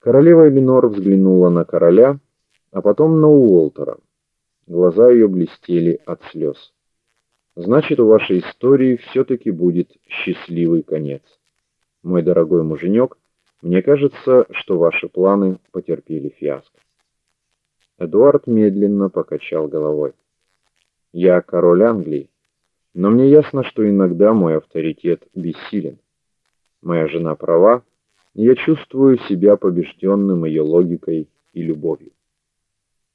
Королева Элинор взглянула на короля, а потом на Уолтера. Глаза ее блестели от слез. Значит, у вашей истории все таки будет счастливый конец. Мой дорогой муженек, мне кажется, что ваши планы потерпели фиаско. Эдуард медленно покачал головой. Я король Англии, но мне ясно, что иногда мой авторитет бессилен. Моя жена права, я чувствую себя побежденным ее логикой и любовью.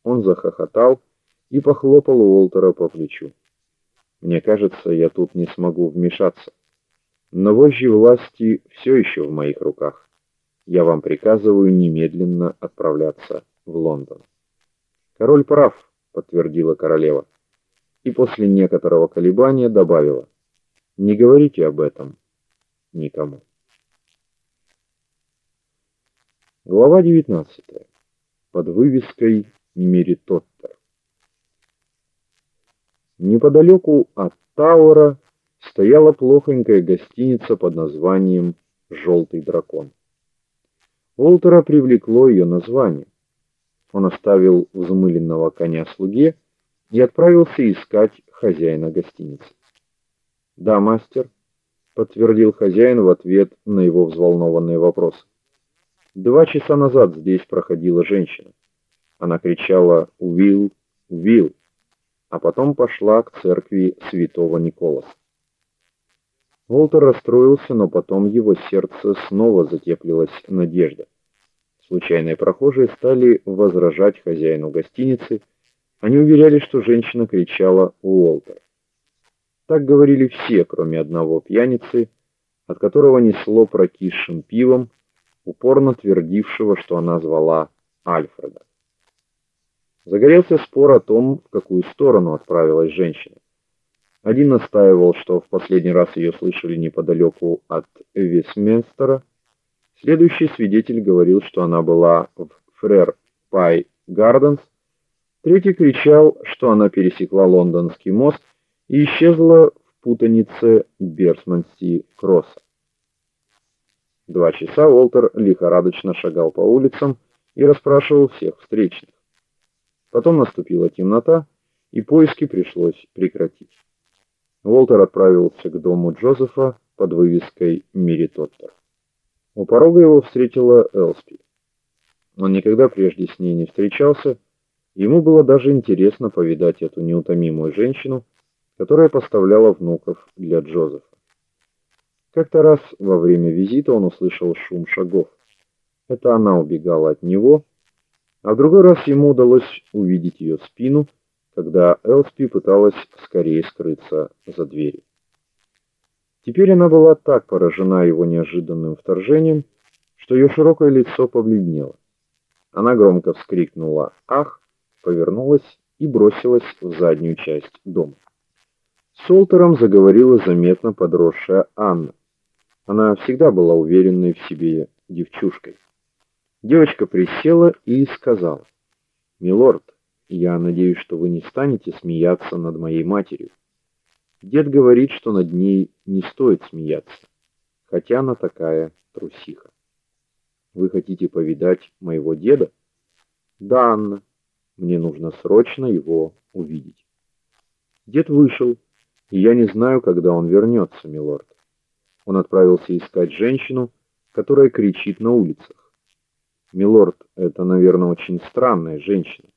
Он захохотал и похлопал Уолтера по плечу. Мне кажется, я тут не смогу вмешаться. Но вожжи власти все еще в моих руках. Я вам приказываю немедленно отправляться в Лондон. Король прав, подтвердила королева. И после некоторого колебания добавила: Не говорите об этом никому. Глава 19. Под вывеской Меритоттер. Неподалеку от Тауэра стояла плохонькая гостиница под названием Желтый дракон. Олтера привлекло ее название. Он оставил взмыленного коня слуге и отправился искать хозяина гостиницы. "Да, мастер", подтвердил хозяин в ответ на его взволнованные вопросы. Два часа назад здесь проходила женщина. Она кричала: "Уилл, Уилл!", а потом пошла к церкви Святого Николаса. Волтер расстроился, но потом его сердце снова затеплилась надежда. Случайные прохожие стали возражать хозяину гостиницы. Они уверяли, что женщина кричала Уолтер. Так говорили все, кроме одного пьяницы, от которого несло прокисшим пивом упорно твердившего, что она звала Альфреда. Загорелся спор о том, в какую сторону отправилась женщина. Один настаивал, что в последний раз ее слышали неподалеку от Вестминстера. Следующий свидетель говорил, что она была в Фрер Пай Гарденс. Третий кричал, что она пересекла лондонский мост и исчезла в путанице Берсманси-кросса. Два часа Уолтер лихорадочно шагал по улицам и расспрашивал всех встречных. Потом наступила темнота, и поиски пришлось прекратить. Уолтер отправился к дому Джозефа под вывеской Меритоттер. У порога его встретила Элспи. Он никогда прежде с ней не встречался, ему было даже интересно повидать эту неутомимую женщину, которая поставляла внуков для Джозефа. Как-то раз во время визита он услышал шум шагов. Это она убегала от него, а в другой раз ему удалось увидеть ее спину, когда Элспи пыталась скорее скрыться за дверью. Теперь она была так поражена его неожиданным вторжением, что ее широкое лицо побледнело. Она громко вскрикнула: "Ах!", повернулась и бросилась в заднюю часть дома. С Олтером заговорила заметно подросшая Анна. Она всегда была уверенной в себе девчушкой. Девочка присела и сказала: "Милорд, я надеюсь, что вы не станете смеяться над моей матерью. Дед говорит, что над ней не стоит смеяться, хотя она такая трусиха. Вы хотите повидать моего деда? Да, Анна. Мне нужно срочно его увидеть. Дед вышел, и я не знаю, когда он вернется, милорд. Он отправился искать женщину, которая кричит на улицах. Милорд, это, наверное, очень странная женщина.